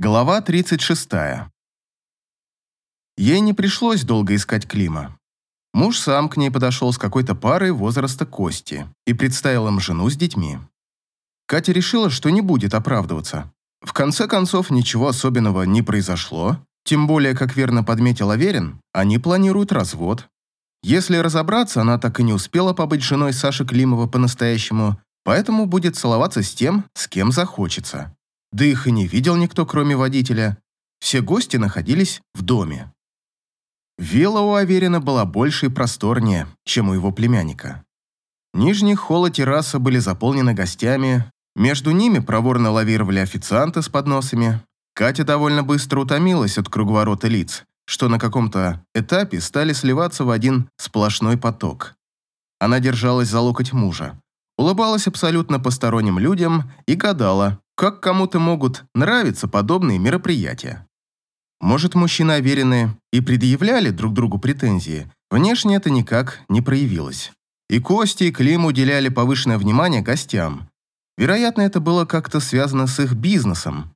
Глава 36. Ей не пришлось долго искать Клима. Муж сам к ней подошел с какой-то парой возраста Кости и представил им жену с детьми. Катя решила, что не будет оправдываться. В конце концов, ничего особенного не произошло, тем более, как верно подметил Аверин, они планируют развод. Если разобраться, она так и не успела побыть женой Саши Климова по-настоящему, поэтому будет целоваться с тем, с кем захочется. Да их и не видел никто, кроме водителя. Все гости находились в доме. Вилла у Аверина была больше и просторнее, чем у его племянника. Нижний холл и терраса были заполнены гостями, между ними проворно лавировали официанты с подносами. Катя довольно быстро утомилась от круговорота лиц, что на каком-то этапе стали сливаться в один сплошной поток. Она держалась за локоть мужа, улыбалась абсолютно посторонним людям и гадала, как кому-то могут нравиться подобные мероприятия. Может, мужчины уверены и предъявляли друг другу претензии, внешне это никак не проявилось. И Кости, и Клим уделяли повышенное внимание гостям. Вероятно, это было как-то связано с их бизнесом.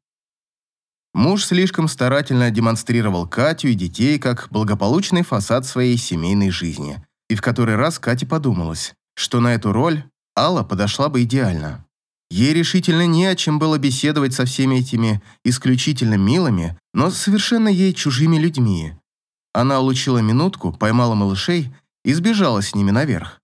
Муж слишком старательно демонстрировал Катю и детей как благополучный фасад своей семейной жизни. И в который раз Кате подумалось, что на эту роль Алла подошла бы идеально. Ей решительно не о чем было беседовать со всеми этими исключительно милыми, но совершенно ей чужими людьми. Она улучила минутку, поймала малышей и сбежала с ними наверх.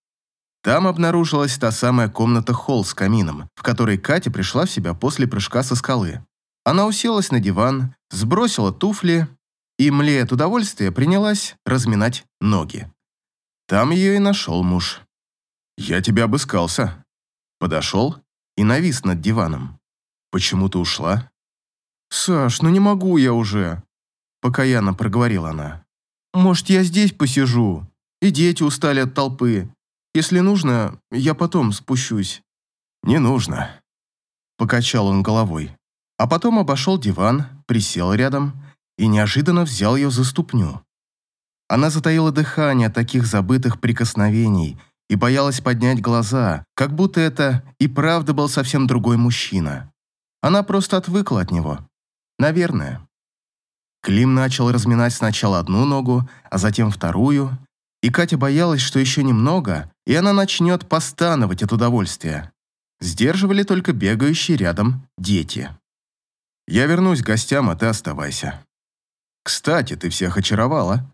Там обнаружилась та самая комната-холл с камином, в которой Катя пришла в себя после прыжка со скалы. Она уселась на диван, сбросила туфли и, млея от удовольствия, принялась разминать ноги. Там ее и нашел муж. «Я тебя обыскался». Подошел и навис над диваном. «Почему ты ушла?» «Саш, ну не могу я уже», — покаянно проговорила она. «Может, я здесь посижу? И дети устали от толпы. Если нужно, я потом спущусь». «Не нужно», — покачал он головой. А потом обошел диван, присел рядом и неожиданно взял ее за ступню. Она затаила дыхание от таких забытых прикосновений — и боялась поднять глаза, как будто это и правда был совсем другой мужчина. Она просто отвыкла от него. Наверное. Клим начал разминать сначала одну ногу, а затем вторую, и Катя боялась, что еще немного, и она начнет постановать от удовольствия. Сдерживали только бегающие рядом дети. «Я вернусь к гостям, а ты оставайся. Кстати, ты всех очаровала.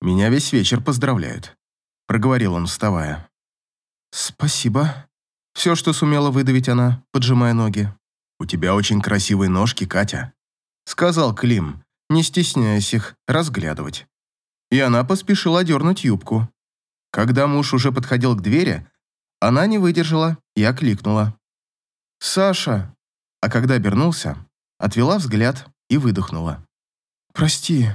Меня весь вечер поздравляют», — проговорил он, вставая. «Спасибо». Все, что сумела выдавить она, поджимая ноги. «У тебя очень красивые ножки, Катя», — сказал Клим, не стесняясь их разглядывать. И она поспешила дернуть юбку. Когда муж уже подходил к двери, она не выдержала и окликнула. «Саша!» А когда обернулся, отвела взгляд и выдохнула. «Прости».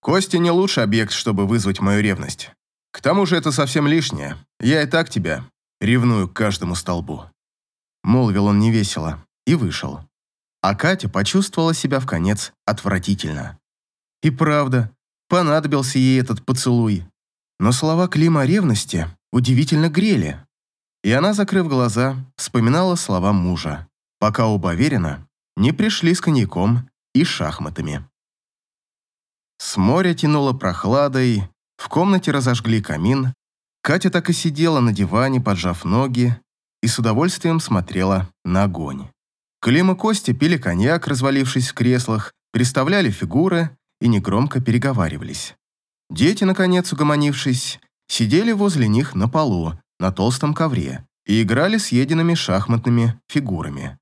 Костя не лучший объект, чтобы вызвать мою ревность. К тому же это совсем лишнее. Я и так тебя ревную к каждому столбу». Молвил он невесело и вышел. А Катя почувствовала себя в конец отвратительно. И правда, понадобился ей этот поцелуй. Но слова Клима ревности удивительно грели. И она, закрыв глаза, вспоминала слова мужа, пока оба верена не пришли с коньяком и шахматами. С моря тянуло прохладой, в комнате разожгли камин. Катя так и сидела на диване, поджав ноги, и с удовольствием смотрела на огонь. Клим и Костя пили коньяк, развалившись в креслах, переставляли фигуры и негромко переговаривались. Дети, наконец угомонившись, сидели возле них на полу, на толстом ковре, и играли съеденными шахматными фигурами.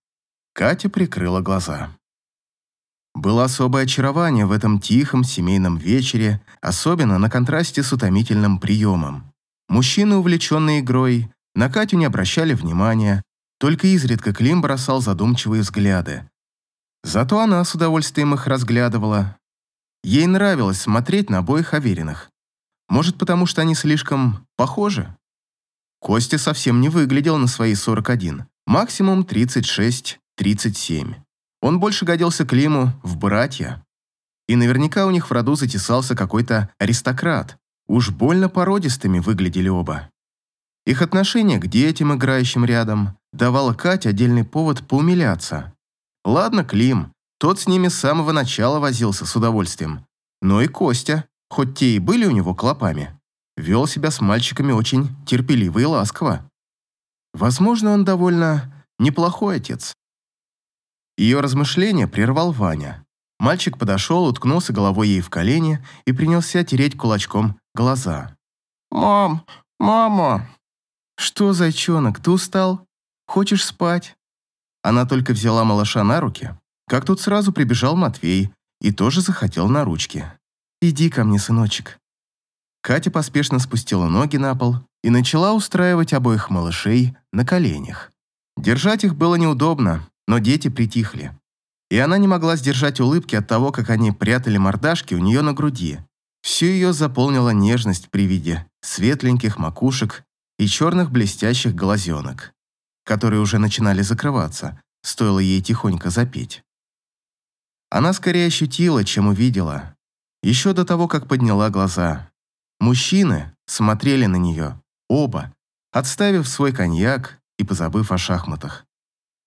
Катя прикрыла глаза. Было особое очарование в этом тихом семейном вечере, особенно на контрасте с утомительным приемом. Мужчины, увлеченные игрой, на Катю не обращали внимания, только изредка Клим бросал задумчивые взгляды. Зато она с удовольствием их разглядывала. Ей нравилось смотреть на обоих Авериных. Может, потому что они слишком похожи? Костя совсем не выглядел на свои 41, максимум 36-37. Он больше годился Климу в братья. И наверняка у них в роду затесался какой-то аристократ. Уж больно породистыми выглядели оба. Их отношение к детям, играющим рядом, давало Кате отдельный повод поумиляться. Ладно, Клим, Тот с ними с самого начала возился с удовольствием. Но и Костя, хоть те и были у него клопами, вел себя с мальчиками очень терпеливо и ласково. Возможно, он довольно неплохой отец. Ее размышления прервал Ваня. Мальчик подошел, уткнулся головой ей в колени и принялся тереть кулачком глаза. «Мам, мама!» «Что, зайчонок, ты устал? Хочешь спать?» Она только взяла малыша на руки, как тут сразу прибежал Матвей и тоже захотел на ручки. «Иди ко мне, сыночек». Катя поспешно спустила ноги на пол и начала устраивать обоих малышей на коленях. Держать их было неудобно, но дети притихли. И она не могла сдержать улыбки от того, как они прятали мордашки у нее на груди. Всю ее заполнила нежность при виде светленьких макушек и черных блестящих глазенок, которые уже начинали закрываться, стоило ей тихонько запеть. Она скорее ощутила, чем увидела, еще до того, как подняла глаза. Мужчины смотрели на нее, оба, отставив свой коньяк и позабыв о шахматах.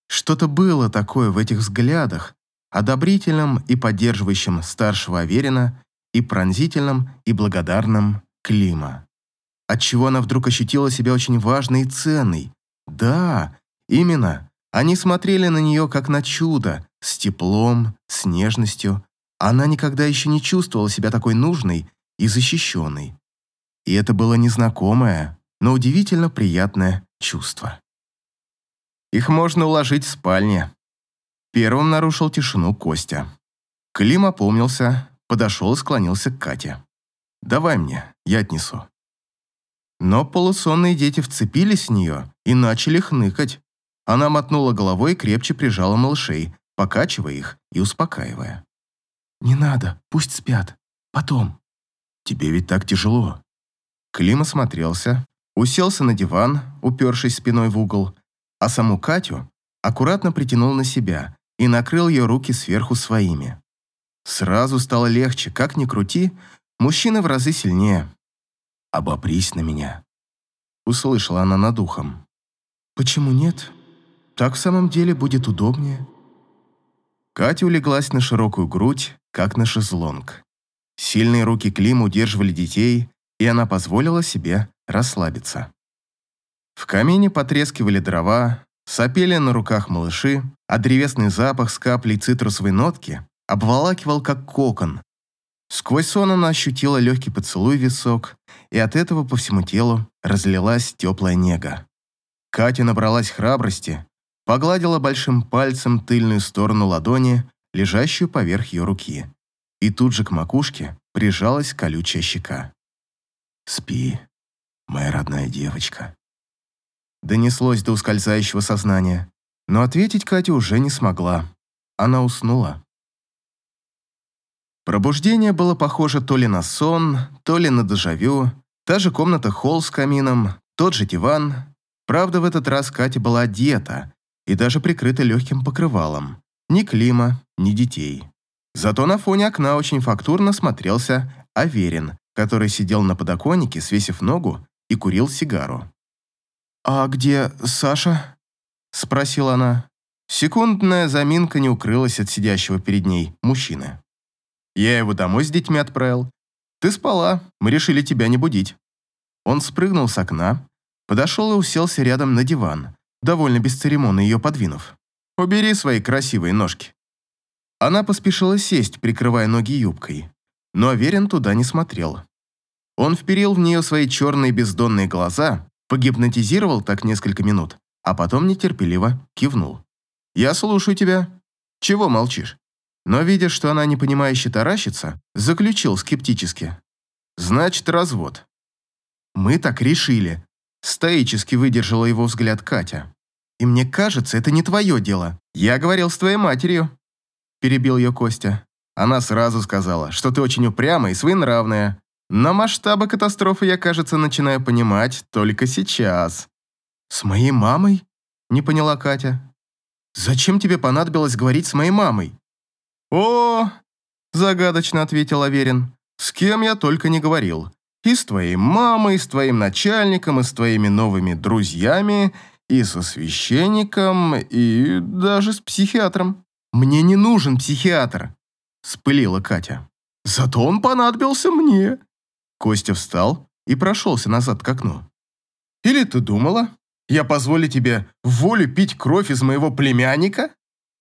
Что-то было такое в этих взглядах, одобрительном и поддерживающем старшего Аверина и пронзительном и благодарном Клима. Отчего она вдруг ощутила себя очень важной и ценной. Да, именно, они смотрели на нее как на чудо, с теплом, с нежностью. Она никогда еще не чувствовала себя такой нужной и защищенной. И это было незнакомое, но удивительно приятное чувство. Их можно уложить в спальне. Первым нарушил тишину Костя. Клим опомнился, подошел и склонился к Кате. «Давай мне, я отнесу». Но полусонные дети вцепились в нее и начали хныкать. Она мотнула головой и крепче прижала малышей, покачивая их и успокаивая. «Не надо, пусть спят. Потом». «Тебе ведь так тяжело». Клим осмотрелся, уселся на диван, упершись спиной в угол, а саму Катю аккуратно притянул на себя и накрыл ее руки сверху своими. Сразу стало легче, как ни крути, мужчина в разы сильнее. «Обопрись на меня», — услышала она над ухом. «Почему нет? Так в самом деле будет удобнее». Катя улеглась на широкую грудь, как на шезлонг. Сильные руки Клим удерживали детей, и она позволила себе расслабиться. В камине потрескивали дрова, сопели на руках малыши, а древесный запах с каплей цитрусовой нотки обволакивал как кокон. Сквозь сон она ощутила легкий поцелуй в висок, и от этого по всему телу разлилась теплая нега. Катя набралась храбрости, погладила большим пальцем тыльную сторону ладони, лежащую поверх ее руки, и тут же к макушке прижалась колючая щека. «Спи, моя родная девочка», донеслось до ускользающего сознания, но ответить Катя уже не смогла. Она уснула. Пробуждение было похоже то ли на сон, то ли на дежавю, та же комната-холл с камином, тот же диван. Правда, в этот раз Катя была одета и даже прикрыта легким покрывалом. Ни Клима, ни детей. Зато на фоне окна очень фактурно смотрелся Аверин, который сидел на подоконнике, свесив ногу и курил сигару. «А где Саша?» – спросила она. Секундная заминка не укрылась от сидящего перед ней мужчины. «Я его домой с детьми отправил. Ты спала, мы решили тебя не будить». Он спрыгнул с окна, подошел и уселся рядом на диван, довольно бесцеремонно ее подвинув. «Убери свои красивые ножки». Она поспешила сесть, прикрывая ноги юбкой, но Аверин туда не смотрел. Он вперил в нее свои черные бездонные глаза Погипнотизировал так несколько минут, а потом нетерпеливо кивнул. «Я слушаю тебя. Чего молчишь?» Но, видя, что она непонимающе таращится, заключил скептически. «Значит, развод». «Мы так решили», — стоически выдержала его взгляд Катя. «И мне кажется, это не твое дело. Я говорил с твоей матерью», — перебил ее Костя. Она сразу сказала, что ты очень упрямая и своенравная, но масштабы катастрофы я, кажется, начинаю понимать только сейчас. «С моей мамой?» – не поняла Катя. «Зачем тебе понадобилось говорить с моей мамой?» «О!» – загадочно ответил Аверин. «С кем я только не говорил. И с твоей мамой, и с твоим начальником, и с твоими новыми друзьями, и со священником, и даже с психиатром». «Мне не нужен психиатр», – спылила Катя. «Зато он понадобился мне». Костя встал и прошелся назад к окну. «Или ты думала, я позволю тебе волю пить кровь из моего племянника?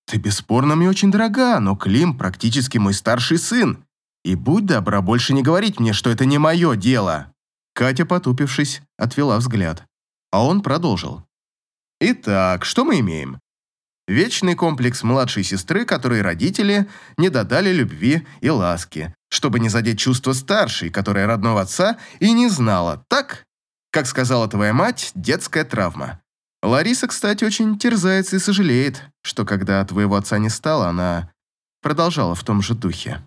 Ты бесспорно мне очень дорога, но Клим практически мой старший сын. И будь добра больше не говорить мне, что это не мое дело». Катя, потупившись, отвела взгляд. А он продолжил. «Итак, что мы имеем? Вечный комплекс младшей сестры, которой родители не додали любви и ласки, чтобы не задеть чувства старшей, которая родного отца и не знала, так? Как сказала твоя мать, детская травма. Лариса, кстати, очень терзается и сожалеет, что когда твоего отца не стало, она продолжала в том же духе.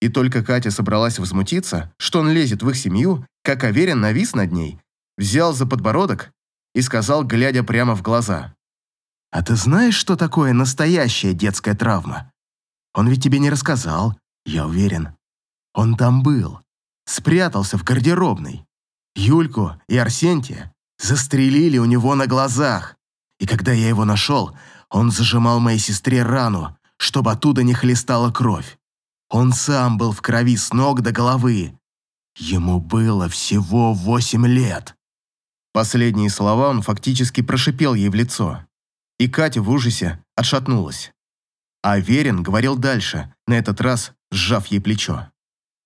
И только Катя собралась возмутиться, что он лезет в их семью, как Аверин навис над ней, взял за подбородок и сказал, глядя прямо в глаза. «А ты знаешь, что такое настоящая детская травма? Он ведь тебе не рассказал, я уверен. Он там был, спрятался в гардеробной. Юльку и Арсентия застрелили у него на глазах. И когда я его нашел, он зажимал моей сестре рану, чтобы оттуда не хлестала кровь. Он сам был в крови с ног до головы. Ему было всего восемь лет. Последние слова он фактически прошипел ей в лицо и Катя в ужасе отшатнулась. А Верин говорил дальше, на этот раз сжав ей плечо.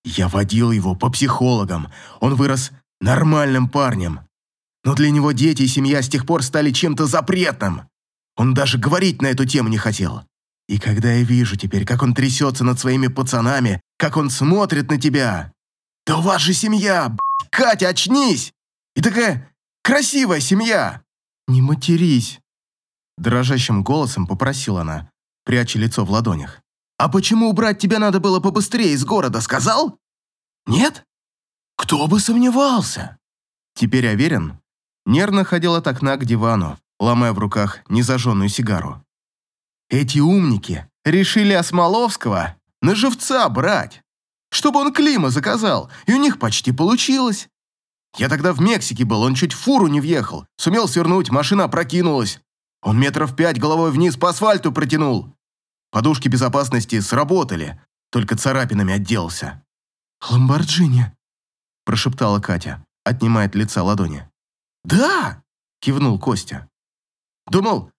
«Я водил его по психологам, он вырос нормальным парнем. Но для него дети и семья с тех пор стали чем-то запретным. Он даже говорить на эту тему не хотел. И когда я вижу теперь, как он трясется над своими пацанами, как он смотрит на тебя... Да у вас же семья, б***ь, Катя, очнись! И такая красивая семья! Не матерись, Дрожащим голосом попросила она, пряча лицо в ладонях. «А почему убрать тебя надо было побыстрее из города, сказал? Нет? Кто бы сомневался?» Теперь Аверин нервно ходил от окна к дивану, ломая в руках незажженную сигару. «Эти умники решили Осмоловского на живца брать, чтобы он Клима заказал, и у них почти получилось. Я тогда в Мексике был, он чуть в фуру не въехал, сумел свернуть, машина опрокинулась, он метров пять головой вниз по асфальту протянул. Подушки безопасности сработали, только царапинами отделался. «Ламборджини», – прошептала Катя, отнимая от лица ладони. «Да!» – кивнул Костя. «Думал,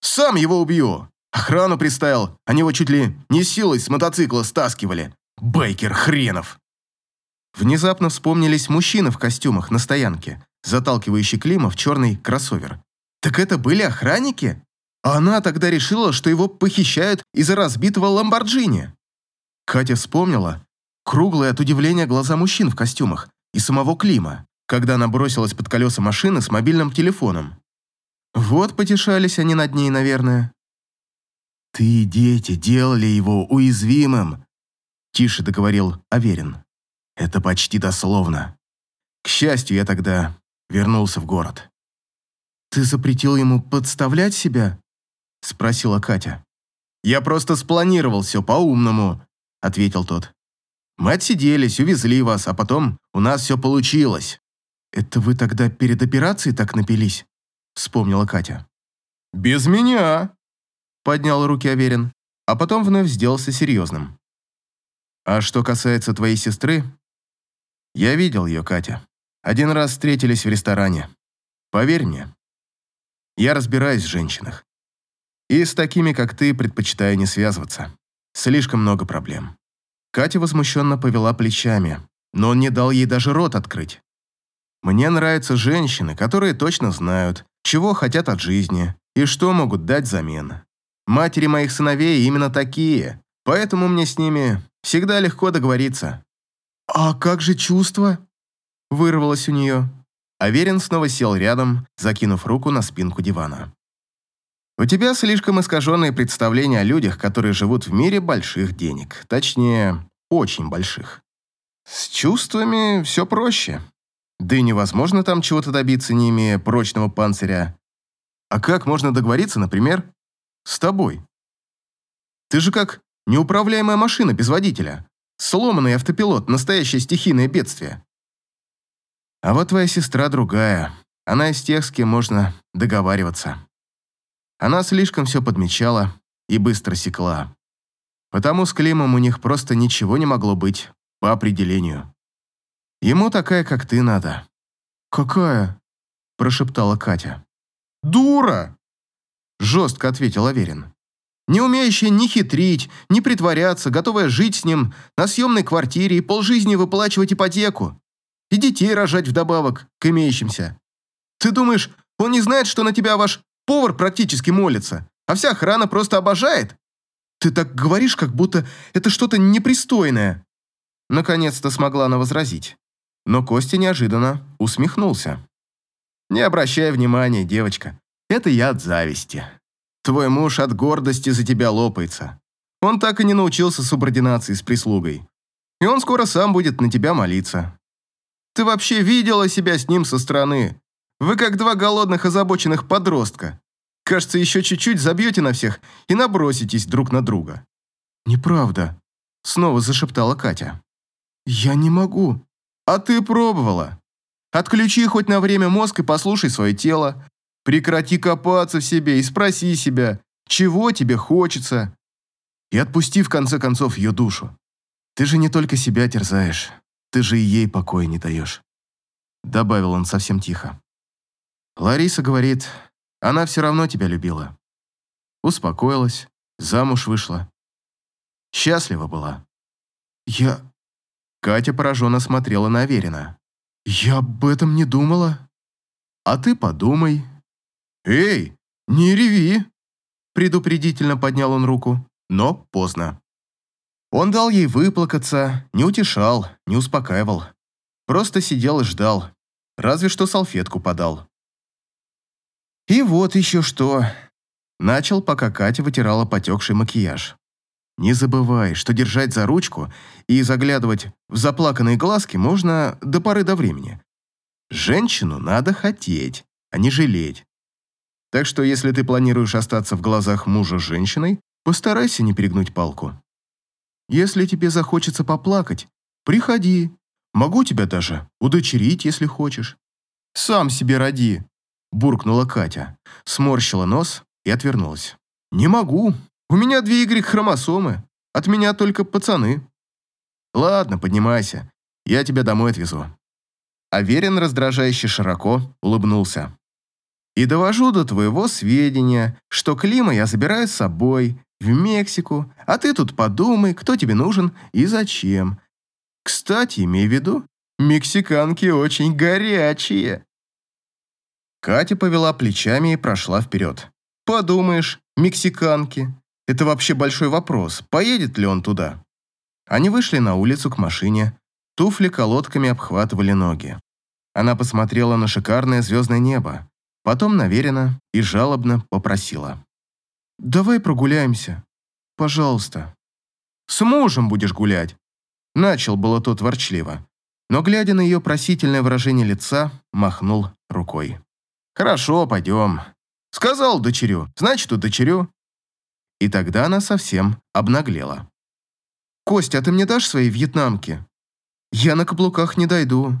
сам его убью. Охрану приставил, они его чуть ли не силой с мотоцикла стаскивали. Байкер хренов!» Внезапно вспомнились мужчины в костюмах на стоянке, заталкивающий Клима в черный кроссовер. Так это были охранники? Она тогда решила, что его похищают из-за разбитого Ламборджини. Катя вспомнила круглые от удивления глаза мужчин в костюмах и самого Клима, когда она бросилась под колеса машины с мобильным телефоном. Вот потешались они над ней, наверное. «Ты дети делали его уязвимым», – тише договорил Аверин. «Это почти дословно. К счастью, я тогда вернулся в город». «Ты запретил ему подставлять себя?» – спросила Катя. «Я просто спланировал все по-умному», – ответил тот. «Мы отсиделись, увезли вас, а потом у нас все получилось». «Это вы тогда перед операцией так напились?» – вспомнила Катя. «Без меня», – поднял руки Аверин, а потом вновь сделался серьезным. «А что касается твоей сестры, я видел ее, Катя. Один раз встретились в ресторане. Поверь мне, я разбираюсь в женщинах. И с такими, как ты, предпочитаю не связываться. Слишком много проблем. Катя возмущенно повела плечами, но он не дал ей даже рот открыть. Мне нравятся женщины, которые точно знают, чего хотят от жизни и что могут дать взамен. Матери моих сыновей именно такие, поэтому мне с ними всегда легко договориться. «А как же чувства?» – вырвалось у нее. Аверин снова сел рядом, закинув руку на спинку дивана. «У тебя слишком искаженные представления о людях, которые живут в мире больших денег. Точнее, очень больших. С чувствами все проще. Да и невозможно там чего-то добиться, не имея прочного панциря. А как можно договориться, например, с тобой? Ты же как неуправляемая машина без водителя. Сломанный автопилот, настоящее стихийное бедствие. А вот твоя сестра другая. Она из тех, с кем можно договариваться. Она слишком все подмечала и быстро секла. Потому с Климом у них просто ничего не могло быть, по определению. Ему такая, как ты, надо. «Какая?» – прошептала Катя. «Дура!» – жестко ответил Аверин. «Не умеющая ни хитрить, ни притворяться, готовая жить с ним на съемной квартире и полжизни выплачивать ипотеку. И детей рожать вдобавок к имеющимся. Ты думаешь, он не знает, что на тебя ваш повар практически молится, а вся охрана просто обожает? Ты так говоришь, как будто это что-то непристойное». Наконец-то смогла она возразить. Но Костя неожиданно усмехнулся. «Не обращай внимания, девочка. Это я от зависти. Твой муж от гордости за тебя лопается. Он так и не научился субординации с прислугой. И он скоро сам будет на тебя молиться. Ты вообще видела себя с ним со стороны? Вы как два голодных озабоченных подростка. Кажется, еще чуть-чуть забьете на всех и наброситесь друг на друга». «Неправда», — снова зашептала Катя. «Я не могу». «А ты пробовала. Отключи хоть на время мозг и послушай свое тело. Прекрати копаться в себе и спроси себя, чего тебе хочется. И отпусти в конце концов ее душу. Ты же не только себя терзаешь, ты же и ей покоя не даешь. Добавил он совсем тихо. Лариса говорит, она все равно тебя любила. Успокоилась, замуж вышла. Счастлива была. Я... Катя пораженно смотрела на Аверина. «Я об этом не думала». «А ты подумай». «Эй, не реви!» Предупредительно поднял он руку, но поздно. Он дал ей выплакаться, не утешал, не успокаивал. Просто сидел и ждал. Разве что салфетку подал. И вот еще что. Начал, пока Катя вытирала потекший макияж. Не забывай, что держать за ручку и заглядывать в заплаканные глазки можно до поры до времени. Женщину надо хотеть, а не жалеть. Так что если ты планируешь остаться в глазах мужа женщиной, постарайся не перегнуть палку. Если тебе захочется поплакать, приходи. Могу тебя даже удочерить, если хочешь. Сам себе роди, буркнула Катя, сморщила нос и отвернулась. Не могу, у меня две Y-хромосомы. От меня только пацаны. Ладно, поднимайся. Я тебя домой отвезу. Аверин раздражающе широко улыбнулся. И довожу до твоего сведения, что Клима я забираю с собой в Мексику, а ты тут подумай, кто тебе нужен и зачем. Кстати, имей в виду, мексиканки очень горячие. Катя повела плечами и прошла вперед. Подумаешь, мексиканки. Это вообще большой вопрос, поедет ли он туда. Они вышли на улицу к машине, туфли колодками обхватывали ноги. Она посмотрела на шикарное звездное небо, потом наверенно и жалобно попросила. «Давай прогуляемся. Пожалуйста». «С мужем будешь гулять», — начал было тот ворчливо, но, глядя на ее просительное выражение лица, махнул рукой. «Хорошо, пойдем. Сказал дочерю, значит, удочерю. И тогда она совсем обнаглела. «Костя, а ты мне дашь свои вьетнамки? Я на каблуках не дойду,